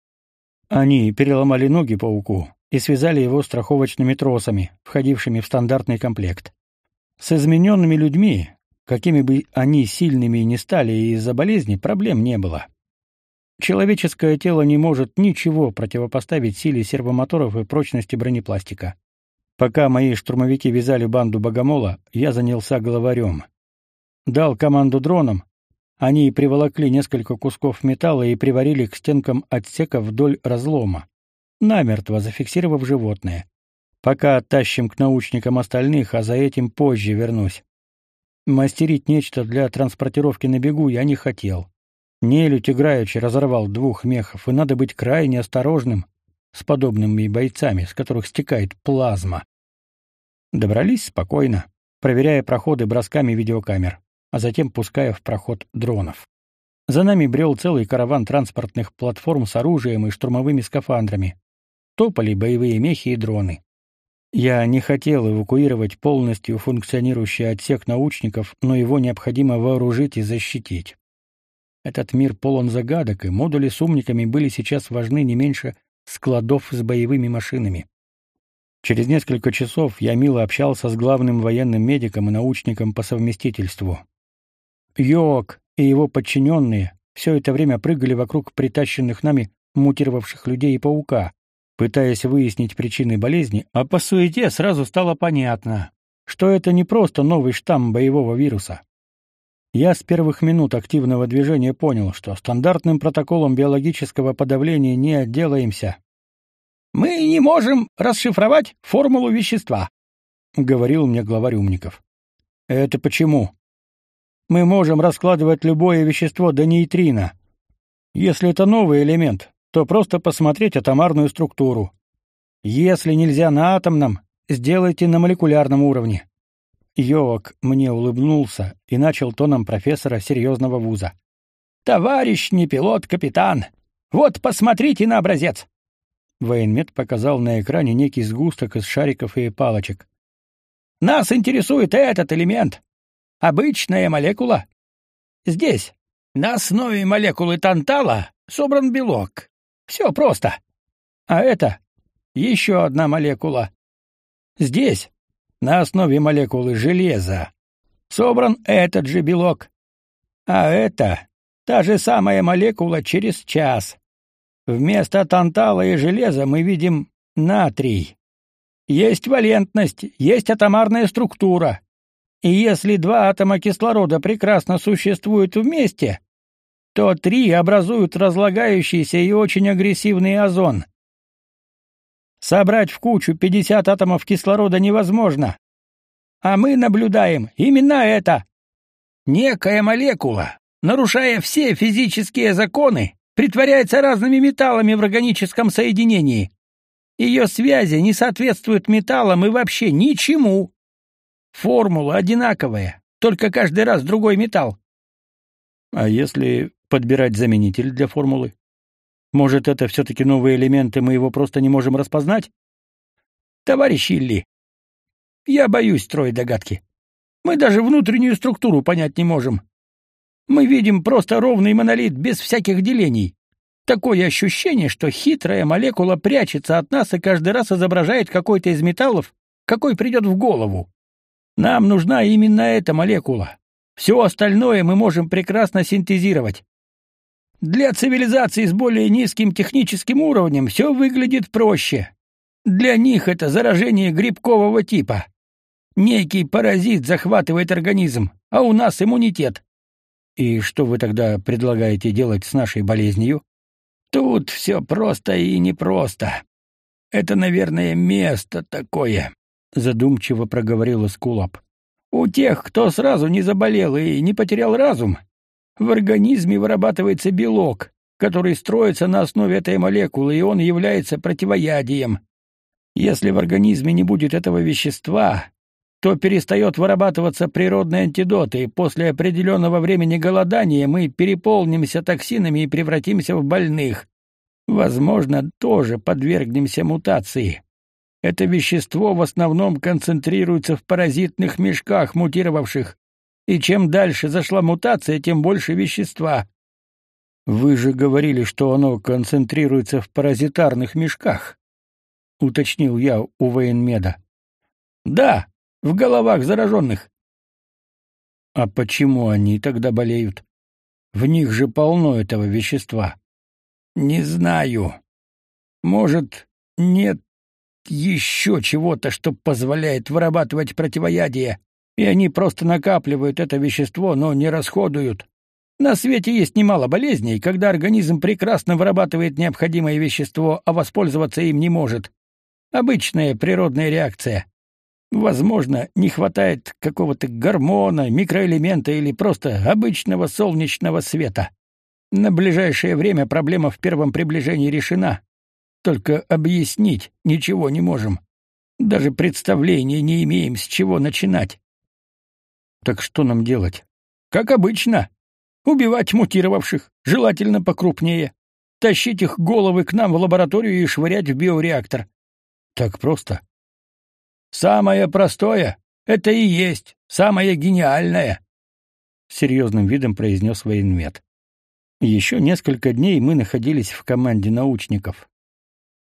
Они переломали ноги пауку и связали его страховочными тросами, входившими в стандартный комплект. С измененными людьми, какими бы они сильными ни стали из-за болезни, проблем не было. Человеческое тело не может ничего противопоставить силе сервомоторов и прочности бронепластика. Пока мои штурмовики вязали банду богомола, я занялся головарем. Дал команду дронам, они приволокли несколько кусков металла и приварили к стенкам отсека вдоль разлома, намертво зафиксировав животное. Пока оттащим к научникам остальных, а за этим позже вернусь. Мастерить нечто для транспортировки на бегу я не хотел. Нелюдь играючи разорвал двух мехов, и надо быть крайне осторожным с подобными бойцами, с которых стекает плазма. Добрались спокойно, проверяя проходы бросками видеокамер а затем пуская в проход дронов. За нами брел целый караван транспортных платформ с оружием и штурмовыми скафандрами. Топали боевые мехи и дроны. Я не хотел эвакуировать полностью функционирующий отсек научников, но его необходимо вооружить и защитить. Этот мир полон загадок, и модули с умниками были сейчас важны не меньше складов с боевыми машинами. Через несколько часов я мило общался с главным военным медиком и научником по совместительству. Йок и его подчиненные все это время прыгали вокруг притащенных нами мутировавших людей и паука, пытаясь выяснить причины болезни, а по суете сразу стало понятно, что это не просто новый штамм боевого вируса. Я с первых минут активного движения понял, что стандартным протоколом биологического подавления не отделаемся. «Мы не можем расшифровать формулу вещества», — говорил мне главарь умников. «Это почему?» мы можем раскладывать любое вещество до нейтрино. Если это новый элемент, то просто посмотреть атомарную структуру. Если нельзя на атомном, сделайте на молекулярном уровне. Йок мне улыбнулся и начал тоном профессора серьезного вуза. Товарищ не пилот, капитан. Вот посмотрите на образец. Военмед показал на экране некий сгусток из шариков и палочек. Нас интересует этот элемент. Обычная молекула. Здесь, на основе молекулы тантала, собран белок. Все просто. А это еще одна молекула. Здесь, на основе молекулы железа, собран этот же белок. А это та же самая молекула через час. Вместо тантала и железа мы видим натрий. Есть валентность, есть атомарная структура. И если два атома кислорода прекрасно существуют вместе, что три образуют разлагающийся и очень агрессивный озон. Собрать в кучу 50 атомов кислорода невозможно. А мы наблюдаем именно это. Некая молекула, нарушая все физические законы, притворяется разными металлами в органическом соединении. Ее связи не соответствуют металлам и вообще ничему. Формула одинаковая, только каждый раз другой металл. А если подбирать заменитель для формулы? Может, это все-таки новые элементы, мы его просто не можем распознать? Товарищ Илли, я боюсь строить догадки. Мы даже внутреннюю структуру понять не можем. Мы видим просто ровный монолит без всяких делений. Такое ощущение, что хитрая молекула прячется от нас и каждый раз изображает какой-то из металлов, какой придет в голову. Нам нужна именно эта молекула. Все остальное мы можем прекрасно синтезировать. Для цивилизации с более низким техническим уровнем все выглядит проще. Для них это заражение грибкового типа. Некий паразит захватывает организм, а у нас иммунитет. И что вы тогда предлагаете делать с нашей болезнью? Тут все просто и непросто. Это, наверное, место такое, задумчиво проговорила Скулап. У тех, кто сразу не заболел и не потерял разум, в организме вырабатывается белок, который строится на основе этой молекулы, и он является противоядием. Если в организме не будет этого вещества, то перестает вырабатываться природный антидот, и после определенного времени голодания мы переполнимся токсинами и превратимся в больных. Возможно, тоже подвергнемся мутации. Это вещество в основном концентрируется в паразитных мешках, мутировавших, и чем дальше зашла мутация, тем больше вещества. Вы же говорили, что оно концентрируется в паразитарных мешках, уточнил я у военмеда. Да, в головах зараженных. А почему они тогда болеют? В них же полно этого вещества. Не знаю. Может, нет еще чего-то, что позволяет вырабатывать противоядие и они просто накапливают это вещество, но не расходуют. На свете есть немало болезней, когда организм прекрасно вырабатывает необходимое вещество, а воспользоваться им не может. Обычная природная реакция. Возможно, не хватает какого-то гормона, микроэлемента или просто обычного солнечного света. На ближайшее время проблема в первом приближении решена. Только объяснить ничего не можем. Даже представления не имеем, с чего начинать. Так что нам делать? Как обычно. Убивать мутировавших, желательно покрупнее. Тащить их головы к нам в лабораторию и швырять в биореактор. Так просто. Самое простое — это и есть самое гениальное, — серьезным видом произнес военмед. Еще несколько дней мы находились в команде научников.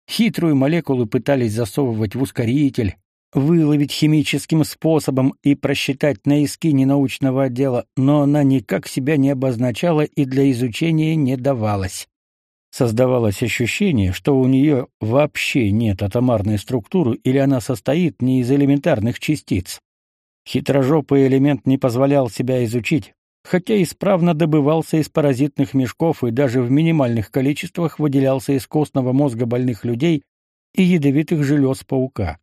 Хитрую молекулу пытались засовывать в ускоритель, выловить химическим способом и просчитать на эскине научного отдела, но она никак себя не обозначала и для изучения не давалась. Создавалось ощущение, что у нее вообще нет атомарной структуры или она состоит не из элементарных частиц. Хитрожопый элемент не позволял себя изучить, хотя исправно добывался из паразитных мешков и даже в минимальных количествах выделялся из костного мозга больных людей и ядовитых желез паука.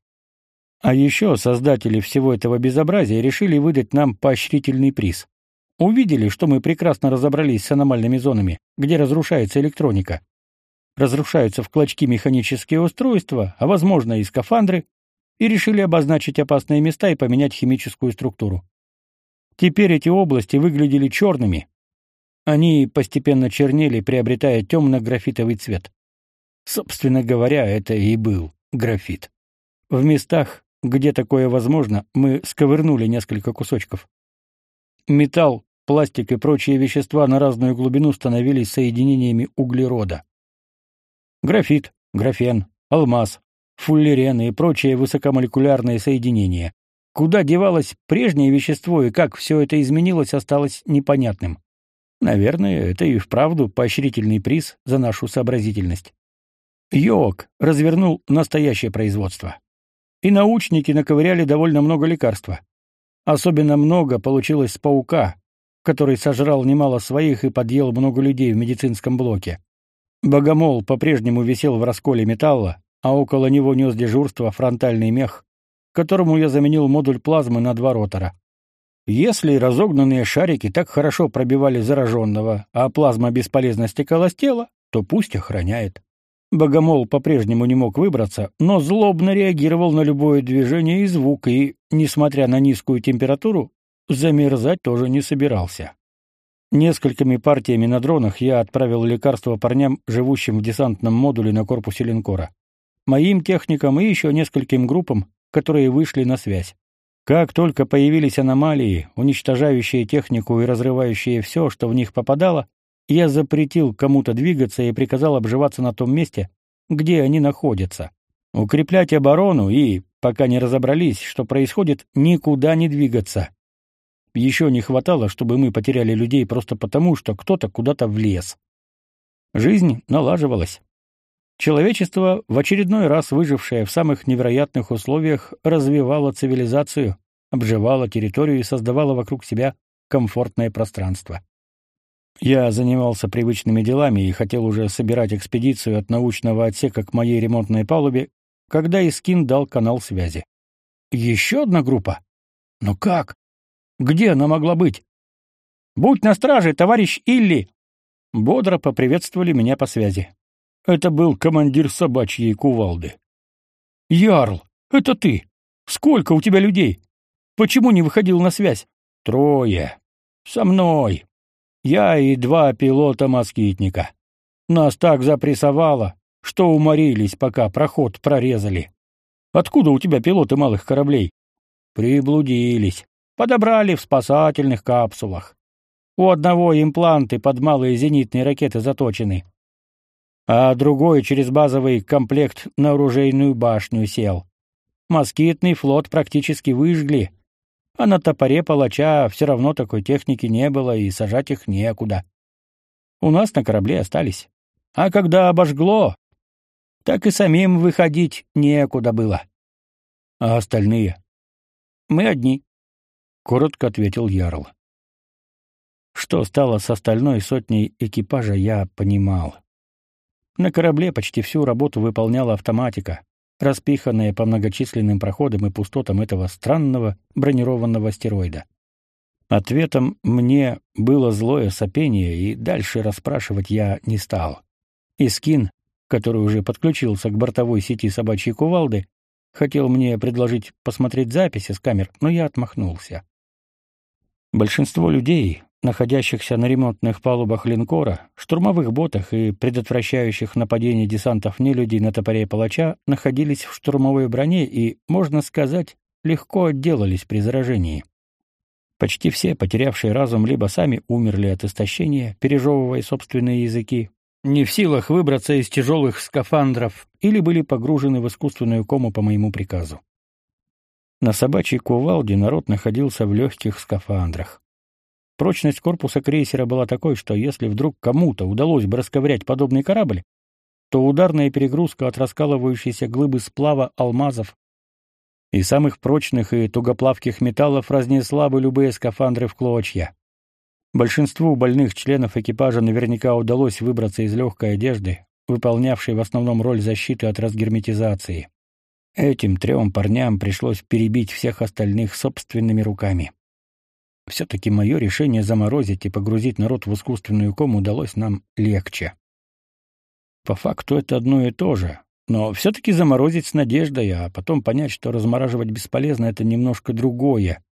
А еще создатели всего этого безобразия решили выдать нам поощрительный приз. Увидели, что мы прекрасно разобрались с аномальными зонами, где разрушается электроника. Разрушаются в клочки механические устройства, а возможно и скафандры, и решили обозначить опасные места и поменять химическую структуру. Теперь эти области выглядели черными. Они постепенно чернели, приобретая темно-графитовый цвет. Собственно говоря, это и был графит. В местах, где такое возможно, мы сковырнули несколько кусочков. Металл, пластик и прочие вещества на разную глубину становились соединениями углерода. Графит, графен, алмаз, фуллерен и прочие высокомолекулярные соединения. Куда девалось прежнее вещество и как все это изменилось, осталось непонятным. Наверное, это и вправду поощрительный приз за нашу сообразительность. Йок развернул настоящее производство и научники наковыряли довольно много лекарства. Особенно много получилось с паука, который сожрал немало своих и подъел много людей в медицинском блоке. Богомол по-прежнему висел в расколе металла, а около него нес дежурство фронтальный мех, которому я заменил модуль плазмы на два ротора. Если разогнанные шарики так хорошо пробивали зараженного, а плазма бесполезно стекала с тела, то пусть охраняет. Богомол по-прежнему не мог выбраться, но злобно реагировал на любое движение и звук, и, несмотря на низкую температуру, замерзать тоже не собирался. Несколькими партиями на дронах я отправил лекарства парням, живущим в десантном модуле на корпусе линкора. Моим техникам и еще нескольким группам, которые вышли на связь. Как только появились аномалии, уничтожающие технику и разрывающие все, что в них попадало, я запретил кому-то двигаться и приказал обживаться на том месте, где они находятся. Укреплять оборону и, пока не разобрались, что происходит, никуда не двигаться. Еще не хватало, чтобы мы потеряли людей просто потому, что кто-то куда-то влез. Жизнь налаживалась. Человечество, в очередной раз выжившее в самых невероятных условиях, развивало цивилизацию, обживало территорию и создавало вокруг себя комфортное пространство. Я занимался привычными делами и хотел уже собирать экспедицию от научного отсека к моей ремонтной палубе, когда Искин дал канал связи. Еще одна группа? Но как? Где она могла быть? Будь на страже, товарищ Илли. Бодро поприветствовали меня по связи. Это был командир собачьей кувалды. Ярл, это ты? Сколько у тебя людей? Почему не выходил на связь? Трое. Со мной. Я и два пилота-москитника. Нас так запрессовало, что уморились, пока проход прорезали. Откуда у тебя пилоты малых кораблей? Приблудились. Подобрали в спасательных капсулах. У одного импланты под малые зенитные ракеты заточены, а другой через базовый комплект на оружейную башню сел. Москитный флот практически выжгли, а на топоре палача все равно такой техники не было, и сажать их некуда. У нас на корабле остались. А когда обожгло, так и самим выходить некуда было. А остальные? Мы одни, — коротко ответил Ярл. Что стало с остальной сотней экипажа, я понимал. На корабле почти всю работу выполняла автоматика, распиханные по многочисленным проходам и пустотам этого странного бронированного астероида. Ответом мне было злое сопение, и дальше расспрашивать я не стал. Искин, который уже подключился к бортовой сети собачьей кувалды, хотел мне предложить посмотреть записи с камер, но я отмахнулся. Большинство людей, находящихся на ремонтных палубах линкора, штурмовых ботах и предотвращающих нападение десантов нелюдей на топоре палача, находились в штурмовой броне и, можно сказать, легко отделались при заражении. Почти все, потерявшие разум, либо сами умерли от истощения, пережевывая собственные языки, не в силах выбраться из тяжелых скафандров, или были погружены в искусственную кому по моему приказу. На собачьей кувалде народ находился в легких скафандрах. Прочность корпуса крейсера была такой, что если вдруг кому-то удалось бы расковырять подобный корабль, то ударная перегрузка от раскалывающейся глыбы сплава алмазов и самых прочных и тугоплавких металлов разнесла бы любые скафандры в клочья. Большинству больных членов экипажа наверняка удалось выбраться из легкой одежды, выполнявшей в основном роль защиты от разгерметизации. Этим трем парням пришлось перебить всех остальных собственными руками. Все-таки мое решение заморозить и погрузить народ в искусственную кому удалось нам легче. По факту это одно и то же, но все-таки заморозить с надеждой, а потом понять, что размораживать бесполезно, это немножко другое,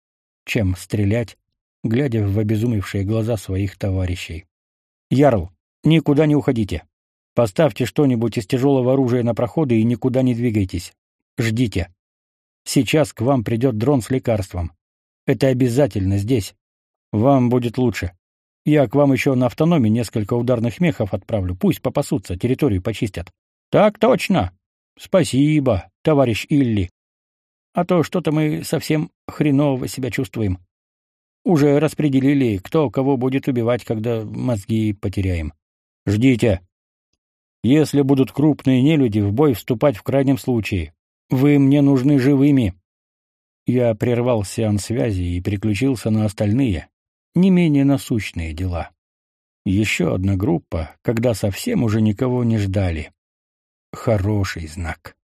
чем стрелять, глядя в обезумевшие глаза своих товарищей. «Ярл, никуда не уходите. Поставьте что-нибудь из тяжелого оружия на проходы и никуда не двигайтесь. Ждите. Сейчас к вам придет дрон с лекарством. Это обязательно здесь. Вам будет лучше. Я к вам еще на автономе несколько ударных мехов отправлю. Пусть попасутся, территорию почистят. Так точно. Спасибо, товарищ Илли. А то что-то мы совсем хреново себя чувствуем. Уже распределили, кто кого будет убивать, когда мозги потеряем. Ждите. Если будут крупные нелюди, в бой вступать в крайнем случае. Вы мне нужны живыми. Я прервал сеанс связи и переключился на остальные, не менее насущные дела. Еще одна группа, когда совсем уже никого не ждали. Хороший знак.